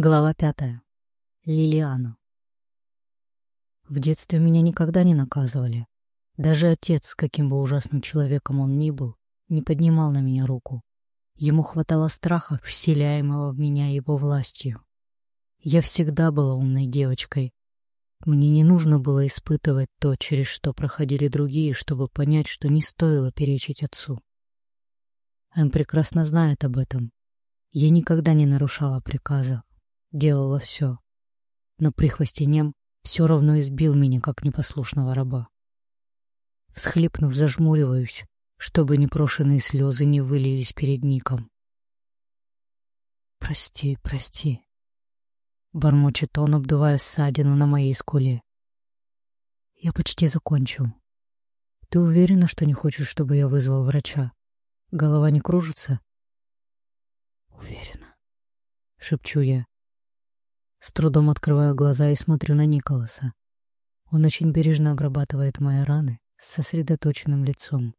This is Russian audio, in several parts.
Глава пятая. Лилиана. В детстве меня никогда не наказывали. Даже отец, каким бы ужасным человеком он ни был, не поднимал на меня руку. Ему хватало страха, вселяемого в меня его властью. Я всегда была умной девочкой. Мне не нужно было испытывать то, через что проходили другие, чтобы понять, что не стоило перечить отцу. Он прекрасно знает об этом. Я никогда не нарушала приказа, делала все. Но прихвостенем все равно избил меня, как непослушного раба. Схлипнув, зажмуриваюсь, чтобы непрошенные слезы не вылились перед Ником. «Прости, прости», — бормочет он, обдувая ссадину на моей скуле. «Я почти закончил. Ты уверена, что не хочешь, чтобы я вызвал врача? Голова не кружится?» «Уверена», — шепчу я. С трудом открываю глаза и смотрю на Николаса. Он очень бережно обрабатывает мои раны с сосредоточенным лицом.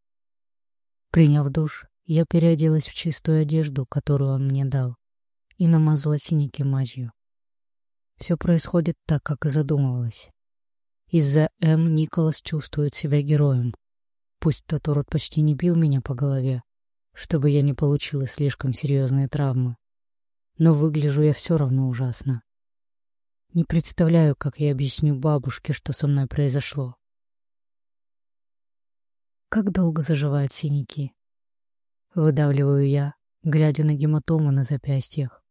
Приняв душ, я переоделась в чистую одежду, которую он мне дал, и намазала синяки мазью. Все происходит так, как и задумывалось. Из-за М Николас чувствует себя героем. Пусть тот урод почти не бил меня по голове, чтобы я не получила слишком серьезные травмы. Но выгляжу я все равно ужасно. Не представляю, как я объясню бабушке, что со мной произошло. Как долго заживают синяки? Выдавливаю я, глядя на гематому на запястьях.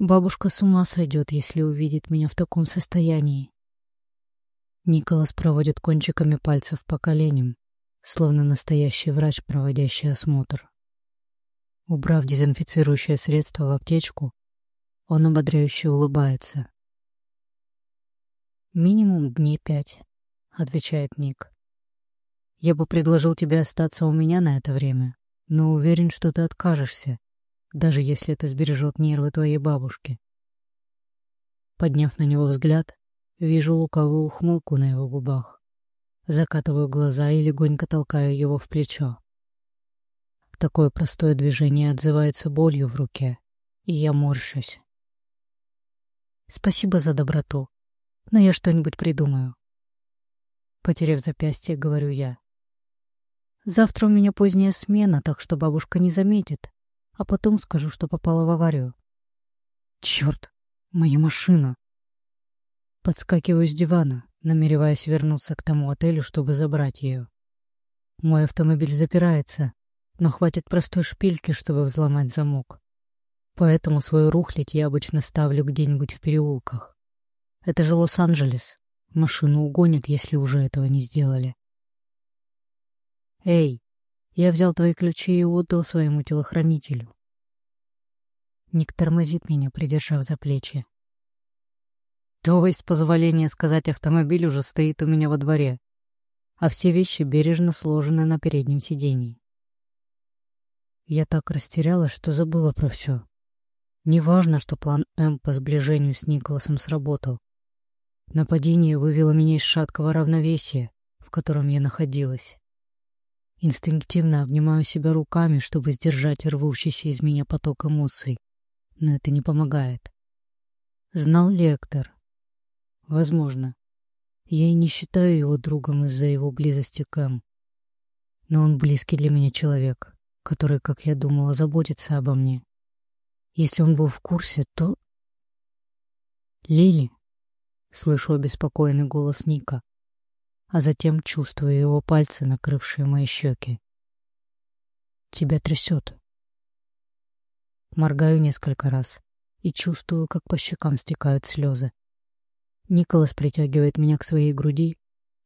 Бабушка с ума сойдет, если увидит меня в таком состоянии. Николас проводит кончиками пальцев по коленям, словно настоящий врач, проводящий осмотр. Убрав дезинфицирующее средство в аптечку, он ободряюще улыбается. «Минимум дней пять», — отвечает Ник. «Я бы предложил тебе остаться у меня на это время, но уверен, что ты откажешься, даже если это сбережет нервы твоей бабушки». Подняв на него взгляд, вижу луковую ухмылку на его губах. Закатываю глаза и легонько толкаю его в плечо. Такое простое движение отзывается болью в руке, и я морщусь. «Спасибо за доброту», но я что-нибудь придумаю. Потеряв запястье, говорю я. Завтра у меня поздняя смена, так что бабушка не заметит, а потом скажу, что попала в аварию. Черт, моя машина. Подскакиваю с дивана, намереваясь вернуться к тому отелю, чтобы забрать ее. Мой автомобиль запирается, но хватит простой шпильки, чтобы взломать замок. Поэтому свою рухлядь я обычно ставлю где-нибудь в переулках. Это же Лос-Анджелес. Машину угонят, если уже этого не сделали. Эй, я взял твои ключи и отдал своему телохранителю. Ник тормозит меня, придержав за плечи. То, с позволения сказать, автомобиль уже стоит у меня во дворе, а все вещи бережно сложены на переднем сидении. Я так растерялась, что забыла про все. Неважно, что план М по сближению с Николасом сработал. Нападение вывело меня из шаткого равновесия, в котором я находилась. Инстинктивно обнимаю себя руками, чтобы сдержать рвущийся из меня поток эмоций, но это не помогает. Знал лектор. Возможно. Я и не считаю его другом из-за его близости к Эм. Но он близкий для меня человек, который, как я думала, заботится обо мне. Если он был в курсе, то... Лили, Слышу обеспокоенный голос Ника, а затем чувствую его пальцы, накрывшие мои щеки. Тебя трясет. Моргаю несколько раз и чувствую, как по щекам стекают слезы. Николас притягивает меня к своей груди,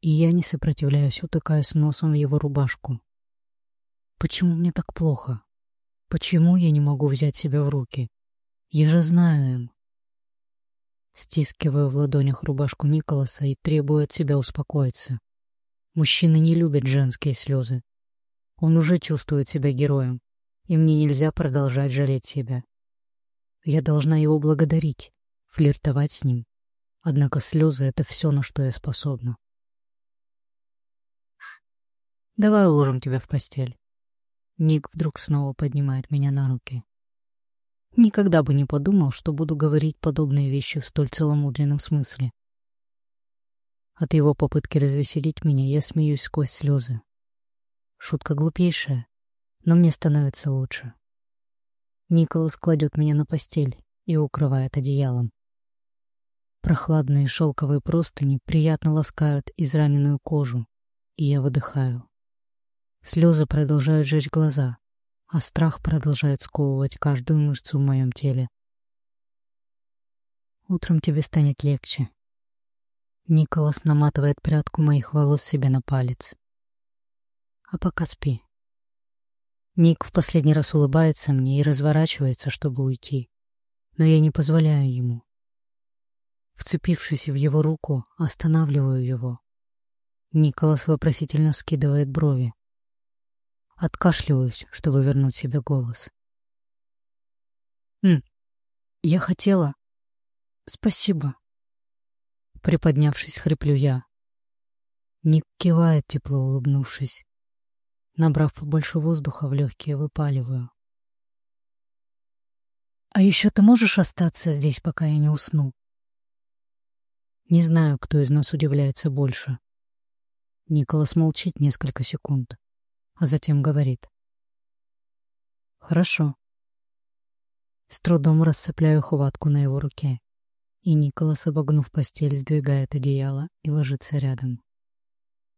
и я не сопротивляюсь, утыкаясь носом в его рубашку. Почему мне так плохо? Почему я не могу взять себя в руки? Я же знаю им. Стискиваю в ладонях рубашку Николаса и требую от себя успокоиться. Мужчины не любят женские слезы. Он уже чувствует себя героем, и мне нельзя продолжать жалеть себя. Я должна его благодарить, флиртовать с ним. Однако слезы — это все, на что я способна. «Давай уложим тебя в постель». Ник вдруг снова поднимает меня на руки. Никогда бы не подумал, что буду говорить подобные вещи в столь целомудренном смысле. От его попытки развеселить меня я смеюсь сквозь слезы. Шутка глупейшая, но мне становится лучше. Николас кладет меня на постель и укрывает одеялом. Прохладные шелковые простыни приятно ласкают израненную кожу, и я выдыхаю. Слезы продолжают жечь глаза, а страх продолжает сковывать каждую мышцу в моем теле. Утром тебе станет легче. Николас наматывает прядку моих волос себе на палец. А пока спи. Ник в последний раз улыбается мне и разворачивается, чтобы уйти. Но я не позволяю ему. Вцепившись в его руку, останавливаю его. Николас вопросительно вскидывает брови. Откашливаюсь, чтобы вернуть себе голос. «Хм, я хотела... Спасибо». Приподнявшись, хриплю я. Ник кивает, тепло улыбнувшись. Набрав побольше воздуха в легкие, выпаливаю. «А еще ты можешь остаться здесь, пока я не усну?» Не знаю, кто из нас удивляется больше. Николас молчит несколько секунд, а затем говорит. «Хорошо». С трудом расцепляю хватку на его руке, и Николас, обогнув постель, сдвигает одеяло и ложится рядом.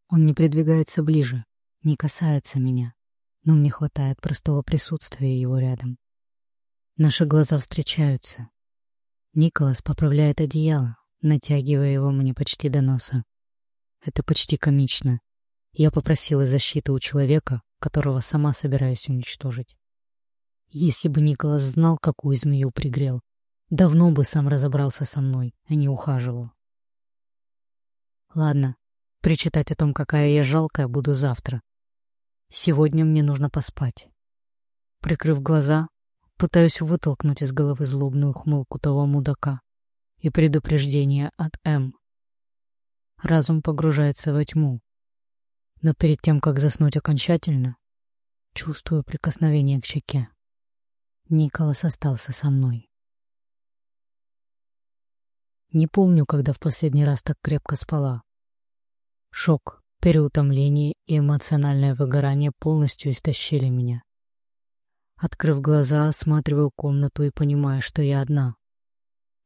Он не придвигается ближе, не касается меня, но мне хватает простого присутствия его рядом. Наши глаза встречаются. Николас поправляет одеяло, натягивая его мне почти до носа. Это почти комично. Я попросила защиты у человека, которого сама собираюсь уничтожить. Если бы Николас знал, какую змею пригрел, давно бы сам разобрался со мной, а не ухаживал. Ладно, причитать о том, какая я жалкая, буду завтра. Сегодня мне нужно поспать. Прикрыв глаза, пытаюсь вытолкнуть из головы злобную хмылку того мудака и предупреждение от М. Разум погружается во тьму. Но перед тем, как заснуть окончательно, чувствую прикосновение к щеке. Николас остался со мной. Не помню, когда в последний раз так крепко спала. Шок, переутомление и эмоциональное выгорание полностью истощили меня. Открыв глаза, осматриваю комнату и понимаю, что я одна.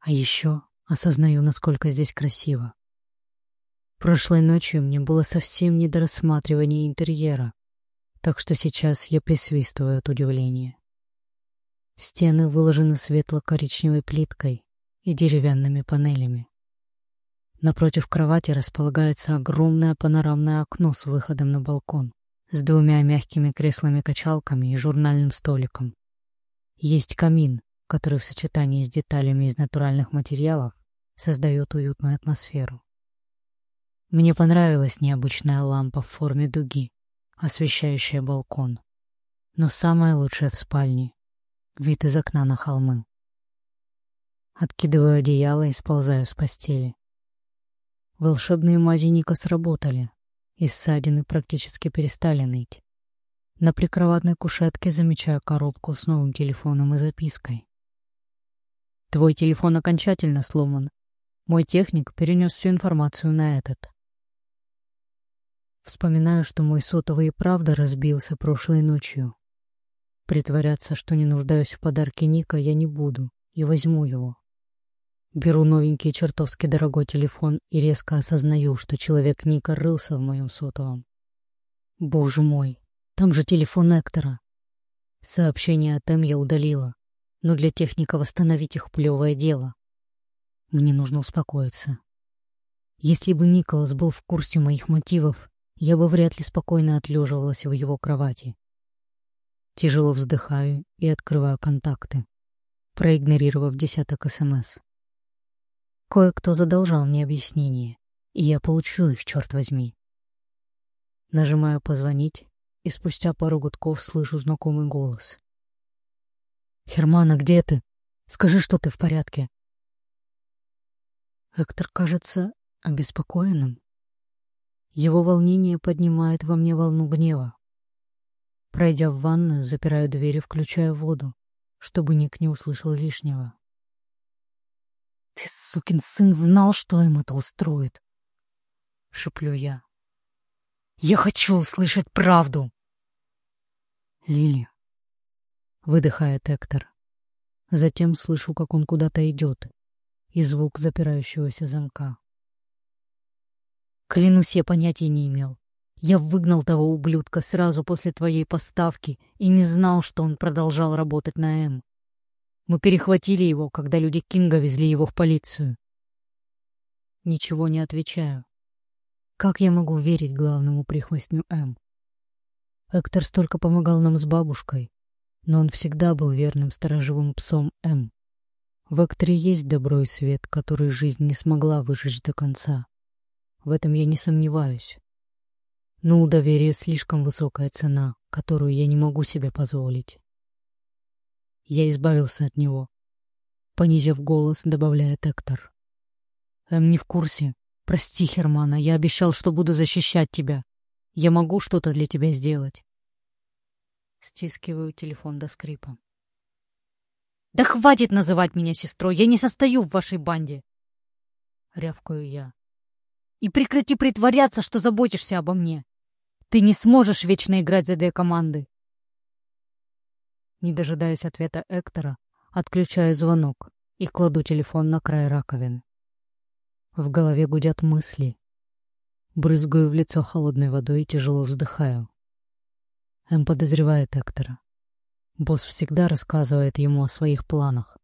А еще осознаю, насколько здесь красиво. Прошлой ночью мне было совсем не до рассматривания интерьера, так что сейчас я присвистываю от удивления. Стены выложены светло-коричневой плиткой и деревянными панелями. Напротив кровати располагается огромное панорамное окно с выходом на балкон, с двумя мягкими креслами-качалками и журнальным столиком. Есть камин, который в сочетании с деталями из натуральных материалов создает уютную атмосферу. Мне понравилась необычная лампа в форме дуги, освещающая балкон. Но самое лучшее в спальне — вид из окна на холмы. Откидываю одеяло и сползаю с постели. Волшебные мази Ника сработали, и ссадины практически перестали ныть. На прикроватной кушетке замечаю коробку с новым телефоном и запиской. Твой телефон окончательно сломан. Мой техник перенес всю информацию на этот. Вспоминаю, что мой сотовый и правда разбился прошлой ночью. Притворяться, что не нуждаюсь в подарке Ника, я не буду, и возьму его. Беру новенький чертовски дорогой телефон и резко осознаю, что человек Ника рылся в моем сотовом. Боже мой, там же телефон Эктора. Сообщение от М я удалила но для техника восстановить их плевое дело. Мне нужно успокоиться. Если бы Николас был в курсе моих мотивов, я бы вряд ли спокойно отлеживалась в его кровати. Тяжело вздыхаю и открываю контакты, проигнорировав десяток СМС. Кое-кто задолжал мне объяснение, и я получу их, черт возьми. Нажимаю «Позвонить», и спустя пару гудков слышу знакомый голос. «Хермана, где ты? Скажи, что ты в порядке». Эктор кажется обеспокоенным. Его волнение поднимает во мне волну гнева. Пройдя в ванную, запираю дверь и включаю воду, чтобы Ник не услышал лишнего. «Ты, сукин сын, знал, что им это устроит!» — шеплю я. «Я хочу услышать правду!» «Лили!» — выдыхает Эктор. Затем слышу, как он куда-то идет, и звук запирающегося замка. Клянусь, я понятия не имел. Я выгнал того ублюдка сразу после твоей поставки и не знал, что он продолжал работать на М. Мы перехватили его, когда люди Кинга везли его в полицию. Ничего не отвечаю. Как я могу верить главному прихвостню М? Эктор столько помогал нам с бабушкой, но он всегда был верным сторожевым псом М. В Экторе есть добро и свет, который жизнь не смогла выжечь до конца. В этом я не сомневаюсь. Но у доверия слишком высокая цена, которую я не могу себе позволить. Я избавился от него. Понизив голос, добавляет Эктор. Эм не в курсе. Прости, Хермана, я обещал, что буду защищать тебя. Я могу что-то для тебя сделать. Стискиваю телефон до скрипа. «Да хватит называть меня сестрой! Я не состою в вашей банде!» Рявкаю я. «И прекрати притворяться, что заботишься обо мне! Ты не сможешь вечно играть за две команды!» Не дожидаясь ответа Эктора, отключаю звонок и кладу телефон на край раковины. В голове гудят мысли. Брызгаю в лицо холодной водой и тяжело вздыхаю. Эм подозревает Эктора. Босс всегда рассказывает ему о своих планах.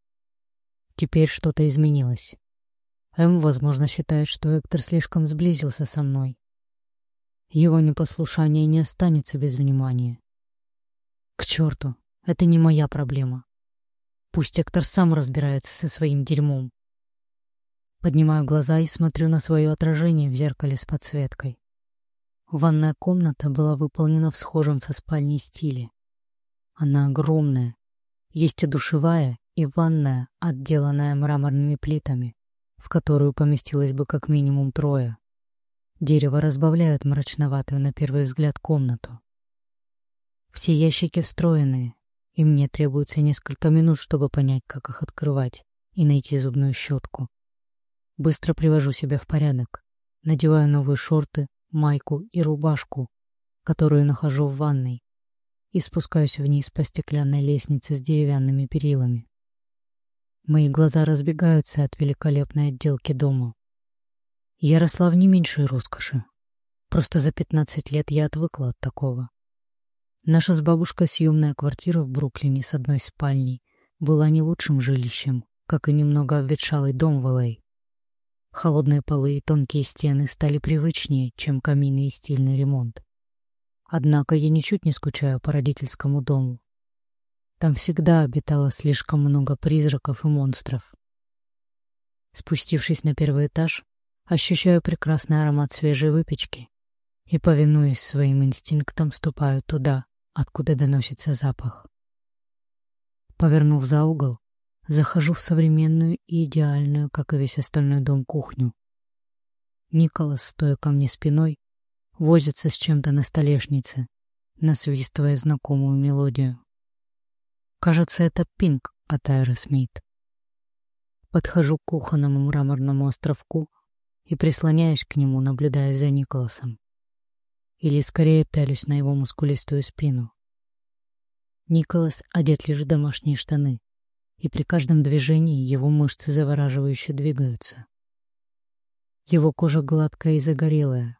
Теперь что-то изменилось. Эм, возможно, считает, что Эктор слишком сблизился со мной. Его непослушание не останется без внимания. К черту, это не моя проблема. Пусть Эктор сам разбирается со своим дерьмом. Поднимаю глаза и смотрю на свое отражение в зеркале с подсветкой. Ванная комната была выполнена в схожем со спальней стиле. Она огромная. Есть и душевая, и ванная, отделанная мраморными плитами, в которую поместилось бы как минимум трое. Дерево разбавляет мрачноватую на первый взгляд комнату. Все ящики встроенные, и мне требуется несколько минут, чтобы понять, как их открывать и найти зубную щетку. Быстро привожу себя в порядок, надеваю новые шорты, майку и рубашку, которую нахожу в ванной, и спускаюсь вниз по стеклянной лестнице с деревянными перилами. Мои глаза разбегаются от великолепной отделки дома. Я росла в не меньшей роскоши. Просто за пятнадцать лет я отвыкла от такого. Наша с бабушкой съемная квартира в Бруклине с одной спальней была не лучшим жилищем, как и немного обветшалый дом в Л.А. Холодные полы и тонкие стены стали привычнее, чем камины и стильный ремонт. Однако я ничуть не скучаю по родительскому дому. Там всегда обитало слишком много призраков и монстров. Спустившись на первый этаж, ощущаю прекрасный аромат свежей выпечки и, повинуясь своим инстинктам, ступаю туда, откуда доносится запах. Повернув за угол, захожу в современную и идеальную, как и весь остальной дом, кухню. Николас, стоя ко мне спиной, возится с чем-то на столешнице, насвистывая знакомую мелодию. Кажется, это Pink от Аэросмит. Подхожу к кухонному мраморному островку и прислоняюсь к нему, наблюдая за Николасом или скорее пялюсь на его мускулистую спину. Николас одет лишь в домашние штаны, и при каждом движении его мышцы завораживающе двигаются. Его кожа гладкая и загорелая.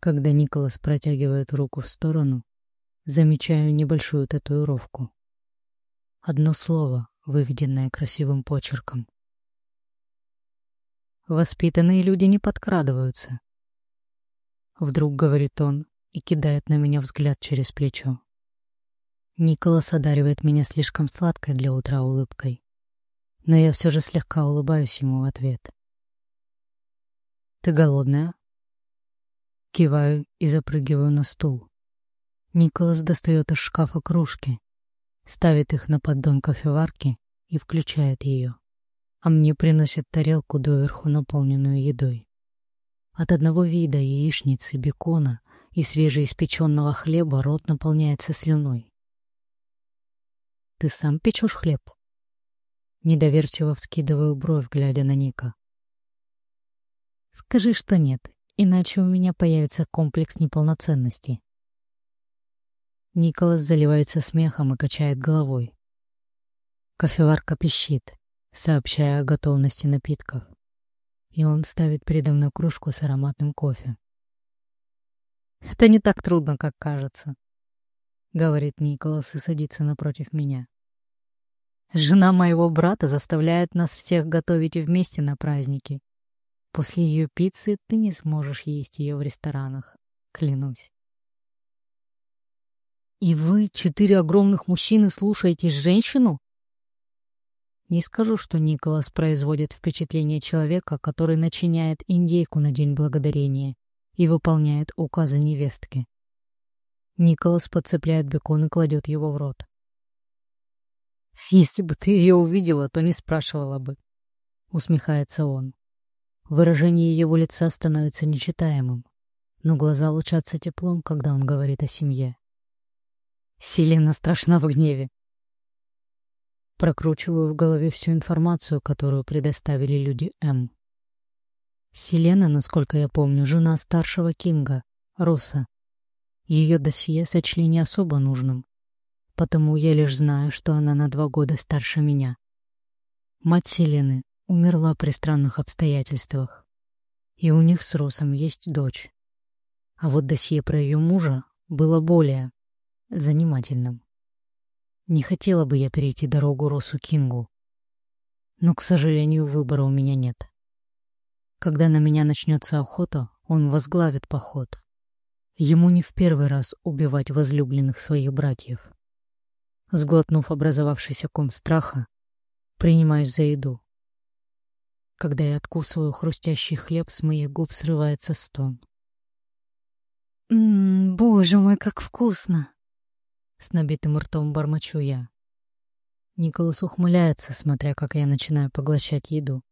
Когда Николас протягивает руку в сторону, замечаю небольшую татуировку. Одно слово, выведенное красивым почерком. Воспитанные люди не подкрадываются. Вдруг говорит он и кидает на меня взгляд через плечо. Николас одаривает меня слишком сладкой для утра улыбкой, но я все же слегка улыбаюсь ему в ответ. «Ты голодная?» Киваю и запрыгиваю на стул. Николас достает из шкафа кружки, ставит их на поддон кофеварки и включает ее, а мне приносит тарелку доверху, наполненную едой. От одного вида яичницы, бекона и свежеиспеченного хлеба рот наполняется слюной. Ты сам печешь хлеб?» Недоверчиво вскидываю бровь, глядя на Ника. «Скажи, что нет, иначе у меня появится комплекс неполноценности». Николас заливается смехом и качает головой. Кофеварка пищит, сообщая о готовности напитков. И он ставит передо мной кружку с ароматным кофе. «Это не так трудно, как кажется», — говорит Николас и садится напротив меня. «Жена моего брата заставляет нас всех готовить вместе на праздники. После ее пиццы ты не сможешь есть ее в ресторанах, клянусь». «И вы, четыре огромных мужчины, слушаетесь женщину?» Не скажу, что Николас производит впечатление человека, который начиняет индейку на День Благодарения и выполняет указы невестки. Николас подцепляет бекон и кладет его в рот. «Если бы ты ее увидела, то не спрашивала бы», — усмехается он. Выражение его лица становится нечитаемым, но глаза лучатся теплом, когда он говорит о семье. Селена страшна в гневе. Прокручиваю в голове всю информацию, которую предоставили люди М. Селена, насколько я помню, жена старшего Кинга, Руса. Ее досье сочли не особо нужным, потому я лишь знаю, что она на два года старше меня. Мать Селены умерла при странных обстоятельствах, и у них с Русом есть дочь. А вот досье про ее мужа было более занимательным. Не хотела бы я перейти дорогу Росу Кингу. Но, к сожалению, выбора у меня нет. Когда на меня начнется охота, он возглавит поход. Ему не в первый раз убивать возлюбленных своих братьев. Сглотнув образовавшийся ком страха, принимаюсь за еду. Когда я откусываю хрустящий хлеб, с моих губ срывается стон. «Ммм, боже мой, как вкусно!» С набитым ртом бормочу я. Николас ухмыляется, смотря как я начинаю поглощать еду.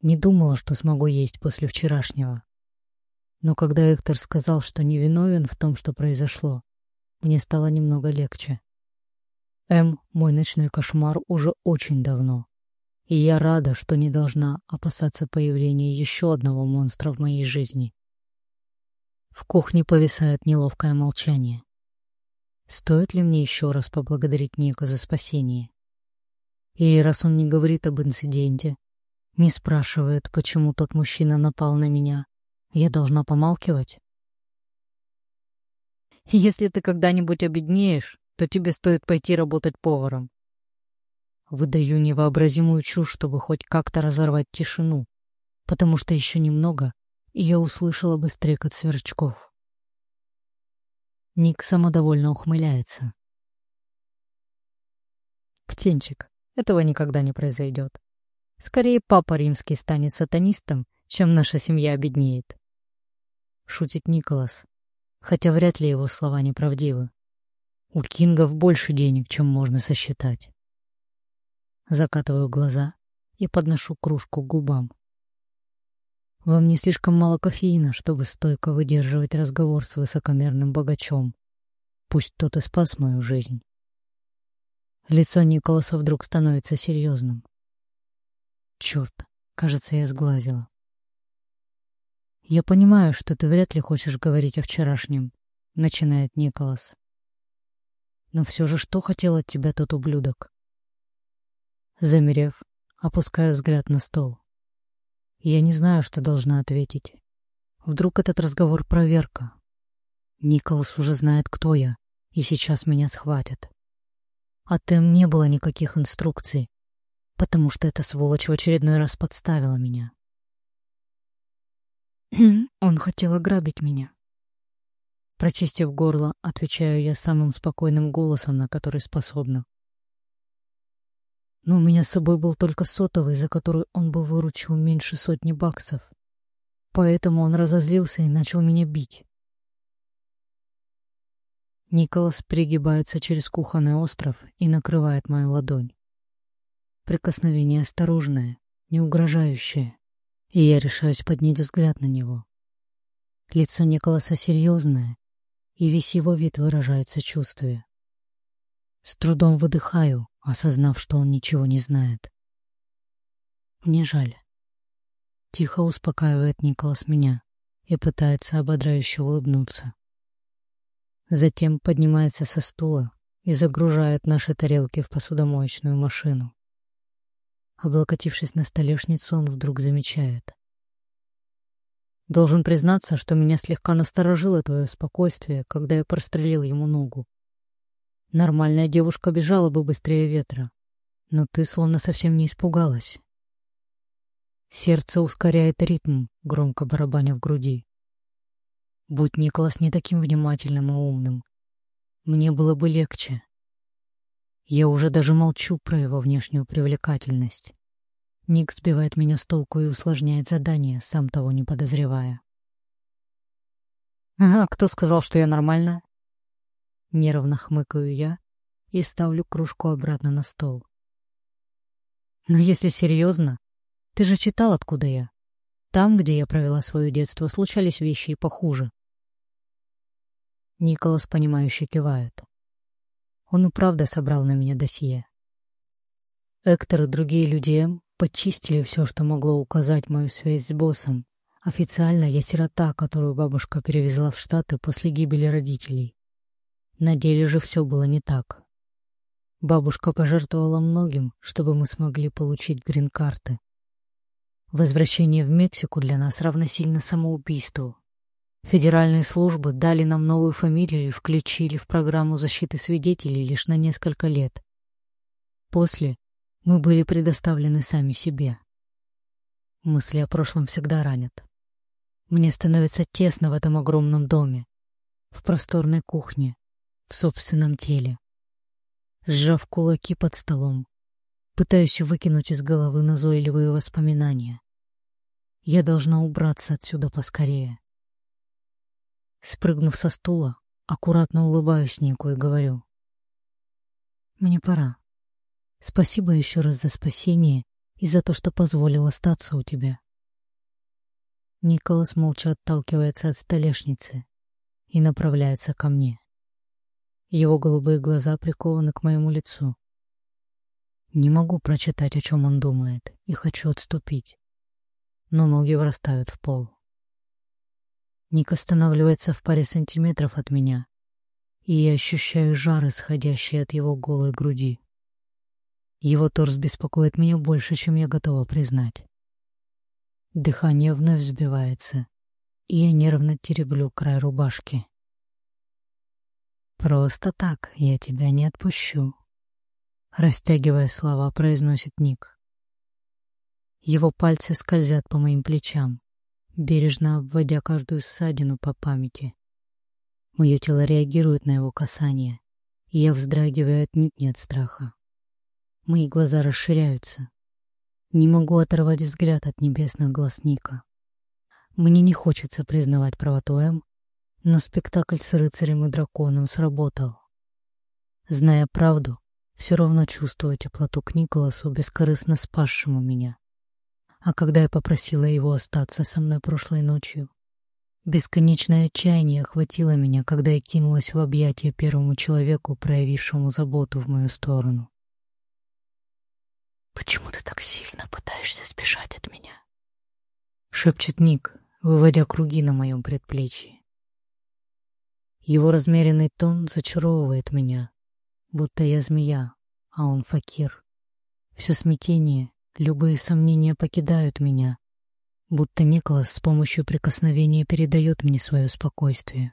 Не думала, что смогу есть после вчерашнего. Но когда Эктор сказал, что не виновен в том, что произошло, мне стало немного легче. М — мой ночной кошмар уже очень давно. И я рада, что не должна опасаться появления еще одного монстра в моей жизни. В кухне повисает неловкое молчание. Стоит ли мне еще раз поблагодарить Ника за спасение? И раз он не говорит об инциденте, не спрашивает, почему тот мужчина напал на меня, я должна помалкивать? Если ты когда-нибудь обеднеешь, то тебе стоит пойти работать поваром. Выдаю невообразимую чушь, чтобы хоть как-то разорвать тишину, потому что еще немного, и я услышала бы стрекот сверчков. Ник самодовольно ухмыляется. Птенчик, этого никогда не произойдет. Скорее, папа римский станет сатанистом, чем наша семья обеднеет. Шутит Николас, хотя вряд ли его слова неправдивы. У Кингов больше денег, чем можно сосчитать. Закатываю глаза и подношу кружку к губам. Во мне слишком мало кофеина, чтобы стойко выдерживать разговор с высокомерным богачом. Пусть тот и спас мою жизнь. Лицо Николаса вдруг становится серьезным. Черт, кажется, я сглазила. «Я понимаю, что ты вряд ли хочешь говорить о вчерашнем», — начинает Николас. «Но все же что хотел от тебя тот ублюдок?» Замерев, опускаю взгляд на стол. Я не знаю, что должна ответить. Вдруг этот разговор проверка. Николас уже знает, кто я, и сейчас меня схватят. А Тем не было никаких инструкций, потому что эта сволочь в очередной раз подставила меня. Он хотел ограбить меня. Прочистив горло, отвечаю я самым спокойным голосом, на который способна но у меня с собой был только сотовый, за который он бы выручил меньше сотни баксов. Поэтому он разозлился и начал меня бить. Николас пригибается через кухонный остров и накрывает мою ладонь. Прикосновение осторожное, не угрожающее, и я решаюсь поднять взгляд на него. Лицо Николаса серьезное, и весь его вид выражает сочувствие. С трудом выдыхаю, осознав, что он ничего не знает. Мне жаль. Тихо успокаивает Николас меня и пытается ободряюще улыбнуться. Затем поднимается со стула и загружает наши тарелки в посудомоечную машину. Облокотившись на столешницу, он вдруг замечает. Должен признаться, что меня слегка насторожило твое спокойствие, когда я прострелил ему ногу. Нормальная девушка бежала бы быстрее ветра, но ты словно совсем не испугалась. Сердце ускоряет ритм, громко барабаня в груди. Будь Николас не таким внимательным и умным, мне было бы легче. Я уже даже молчу про его внешнюю привлекательность. Ник сбивает меня с толку и усложняет задание, сам того не подозревая. «А кто сказал, что я нормальная?» Нервно хмыкаю я и ставлю кружку обратно на стол. «Но если серьезно, ты же читал, откуда я. Там, где я провела свое детство, случались вещи и похуже». Николас, понимающе кивает. Он и правда собрал на меня досье. Эктор и другие люди подчистили все, что могло указать мою связь с боссом. Официально я сирота, которую бабушка перевезла в Штаты после гибели родителей. На деле же все было не так. Бабушка пожертвовала многим, чтобы мы смогли получить грин-карты. Возвращение в Мексику для нас равносильно самоубийству. Федеральные службы дали нам новую фамилию и включили в программу защиты свидетелей лишь на несколько лет. После мы были предоставлены сами себе. Мысли о прошлом всегда ранят. Мне становится тесно в этом огромном доме, в просторной кухне, в собственном теле. Сжав кулаки под столом, пытаюсь выкинуть из головы назойливые воспоминания. Я должна убраться отсюда поскорее. Спрыгнув со стула, аккуратно улыбаюсь Нику и говорю. «Мне пора. Спасибо еще раз за спасение и за то, что позволил остаться у тебя». Николас молча отталкивается от столешницы и направляется ко мне. Его голубые глаза прикованы к моему лицу. Не могу прочитать, о чем он думает, и хочу отступить. Но ноги врастают в пол. Ник останавливается в паре сантиметров от меня, и я ощущаю жар, исходящий от его голой груди. Его торс беспокоит меня больше, чем я готова признать. Дыхание вновь взбивается, и я нервно тереблю край рубашки. «Просто так я тебя не отпущу», — растягивая слова, произносит Ник. Его пальцы скользят по моим плечам, бережно обводя каждую ссадину по памяти. Мое тело реагирует на его касание, и я вздрагиваю отнюдь не от страха. Мои глаза расширяются. Не могу оторвать взгляд от небесных глаз Ника. Мне не хочется признавать правоту М, но спектакль с рыцарем и драконом сработал. Зная правду, все равно чувствую теплоту к Николасу, бескорыстно спасшему меня. А когда я попросила его остаться со мной прошлой ночью, бесконечное отчаяние охватило меня, когда я кинулась в объятия первому человеку, проявившему заботу в мою сторону. «Почему ты так сильно пытаешься сбежать от меня?» — шепчет Ник, выводя круги на моем предплечье. Его размеренный тон зачаровывает меня, будто я змея, а он факир. Все смятение Любые сомнения покидают меня, будто Николас с помощью прикосновения передает мне свое спокойствие.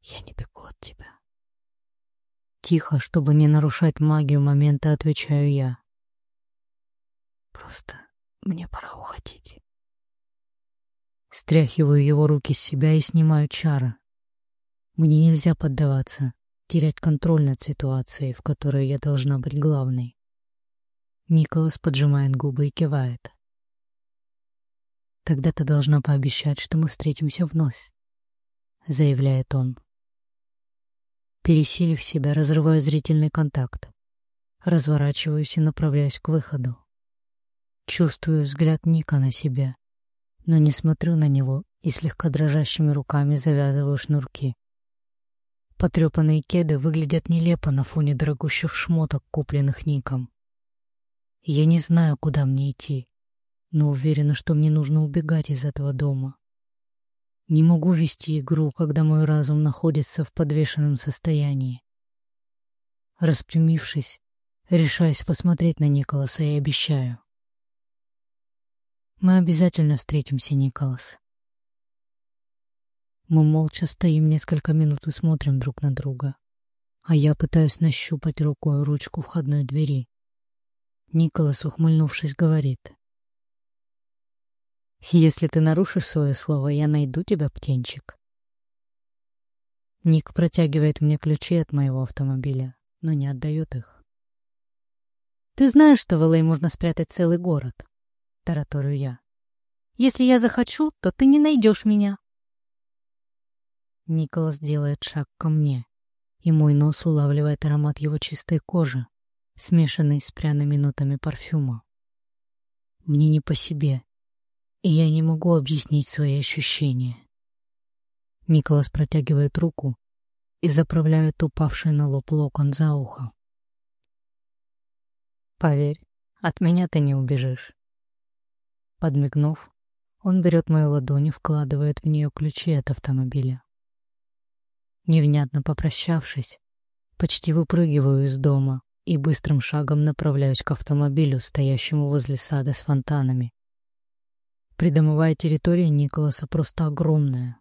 «Я не бегу от тебя». Тихо, чтобы не нарушать магию момента, отвечаю я. «Просто мне пора уходить». Стряхиваю его руки с себя и снимаю чары. Мне нельзя поддаваться, терять контроль над ситуацией, в которой я должна быть главной. Николас поджимает губы и кивает. «Тогда ты должна пообещать, что мы встретимся вновь», — заявляет он. Пересилив себя, разрываю зрительный контакт. Разворачиваюсь и направляюсь к выходу. Чувствую взгляд Ника на себя, но не смотрю на него и слегка дрожащими руками завязываю шнурки. Потрепанные кеды выглядят нелепо на фоне дорогущих шмоток, купленных Ником. Я не знаю, куда мне идти, но уверена, что мне нужно убегать из этого дома. Не могу вести игру, когда мой разум находится в подвешенном состоянии. Распрямившись, решаюсь посмотреть на Николаса и обещаю. Мы обязательно встретимся, Николас. Мы молча стоим несколько минут и смотрим друг на друга, а я пытаюсь нащупать рукой ручку входной двери. Николас, ухмыльнувшись, говорит. «Если ты нарушишь свое слово, я найду тебя, птенчик». Ник протягивает мне ключи от моего автомобиля, но не отдает их. «Ты знаешь, что в Л.А. можно спрятать целый город?» — тараторю я. «Если я захочу, то ты не найдешь меня». Николас делает шаг ко мне, и мой нос улавливает аромат его чистой кожи, смешанный с пряными нотами парфюма. Мне не по себе, и я не могу объяснить свои ощущения. Николас протягивает руку и заправляет упавший на лоб локон за ухо. «Поверь, от меня ты не убежишь». Подмигнув, он берет мою ладонь и вкладывает в нее ключи от автомобиля. Невнятно попрощавшись, почти выпрыгиваю из дома и быстрым шагом направляюсь к автомобилю, стоящему возле сада с фонтанами. Придомовая территория Николаса просто огромная.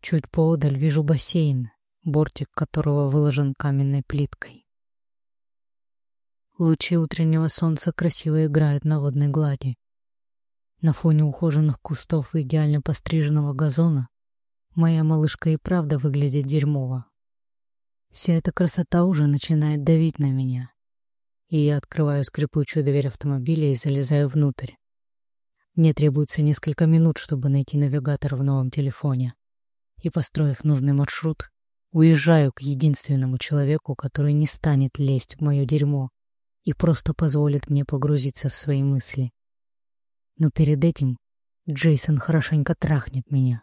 Чуть поодаль вижу бассейн, бортик которого выложен каменной плиткой. Лучи утреннего солнца красиво играют на водной глади. На фоне ухоженных кустов и идеально постриженного газона Моя малышка и правда выглядит дерьмово. Вся эта красота уже начинает давить на меня. И я открываю скрипучую дверь автомобиля и залезаю внутрь. Мне требуется несколько минут, чтобы найти навигатор в новом телефоне. И, построив нужный маршрут, уезжаю к единственному человеку, который не станет лезть в мое дерьмо и просто позволит мне погрузиться в свои мысли. Но перед этим Джейсон хорошенько трахнет меня.